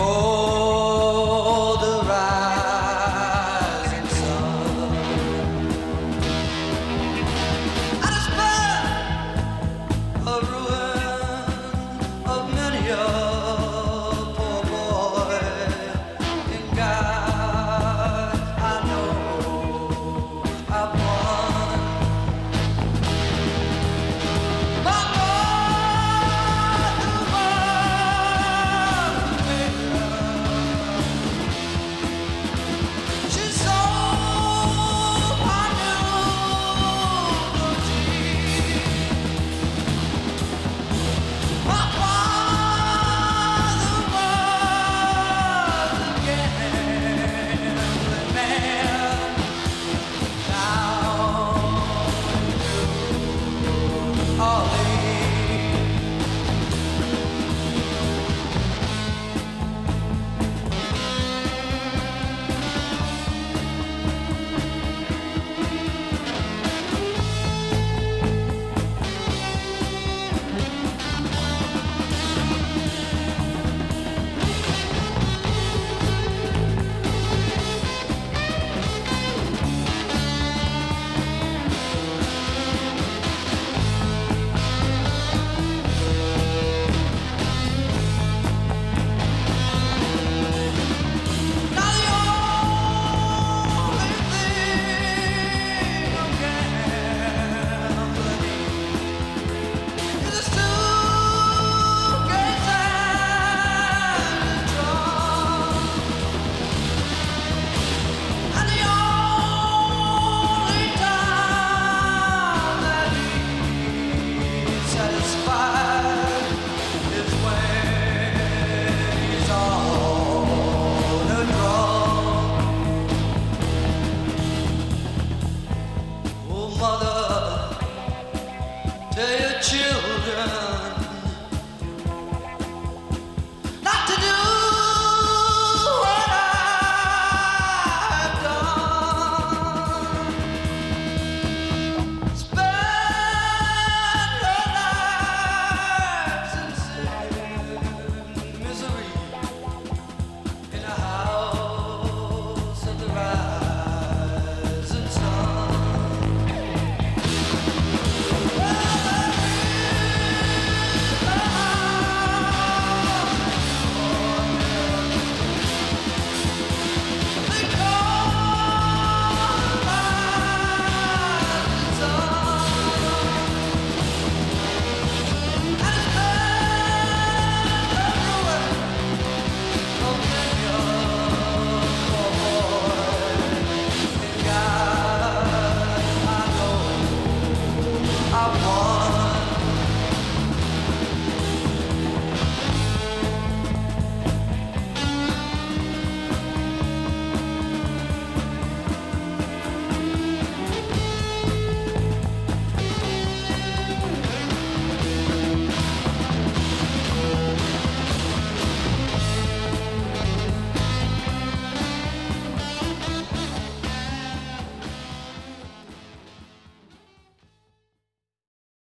they New